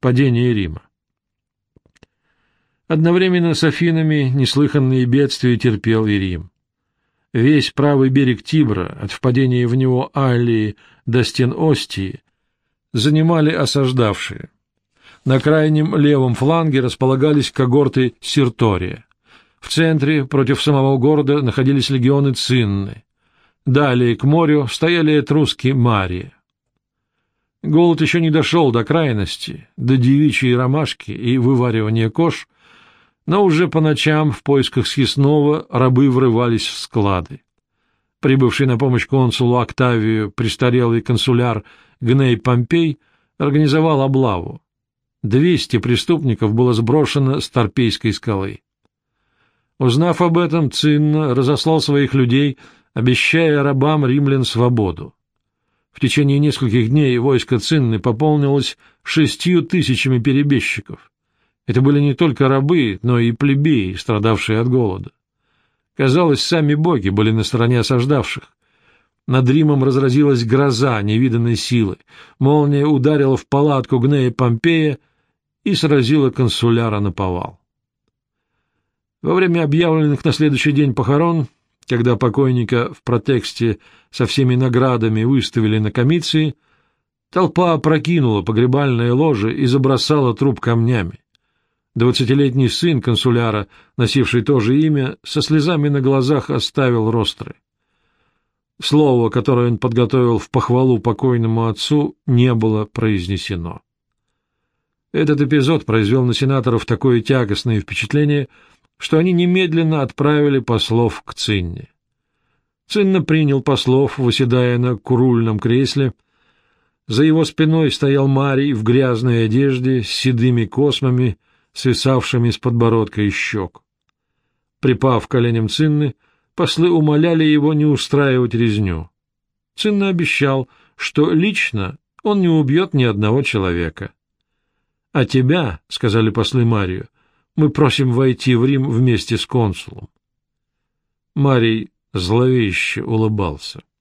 Падение Рима. Одновременно с Афинами неслыханные бедствия терпел и Рим. Весь правый берег Тибра, от впадения в него Аллии до стен Остии, занимали осаждавшие. На крайнем левом фланге располагались когорты Сиртория. В центре, против самого города, находились легионы Цинны. Далее к морю стояли этруски Мария. Голод еще не дошел до крайности, до девичьей ромашки и вываривания кож, но уже по ночам в поисках съестного рабы врывались в склады. Прибывший на помощь консулу Октавию престарелый консуляр Гней Помпей организовал облаву. Двести преступников было сброшено с Торпейской скалы. Узнав об этом, Цинна разослал своих людей, обещая рабам римлян свободу. В течение нескольких дней войско Цинны пополнилось шестью тысячами перебежчиков. Это были не только рабы, но и плебеи, страдавшие от голода. Казалось, сами боги были на стороне осаждавших. Над Римом разразилась гроза невиданной силы. Молния ударила в палатку Гнея Помпея и сразила консуляра на повал. Во время объявленных на следующий день похорон, когда покойника в протексте со всеми наградами выставили на комиции, толпа опрокинула погребальное ложе и забросала труп камнями. Двадцатилетний сын консуляра, носивший то же имя, со слезами на глазах оставил ростры. Слово, которое он подготовил в похвалу покойному отцу, не было произнесено. Этот эпизод произвел на сенаторов такое тягостное впечатление, что они немедленно отправили послов к Цинне. Цинна принял послов, выседая на курульном кресле. За его спиной стоял Марий в грязной одежде с седыми космами, свисавшими с подбородка и щек. Припав коленям Цинны, послы умоляли его не устраивать резню. Цинна обещал, что лично он не убьет ни одного человека. — А тебя, — сказали послы Марию, — мы просим войти в Рим вместе с консулом. Марий зловеще улыбался. —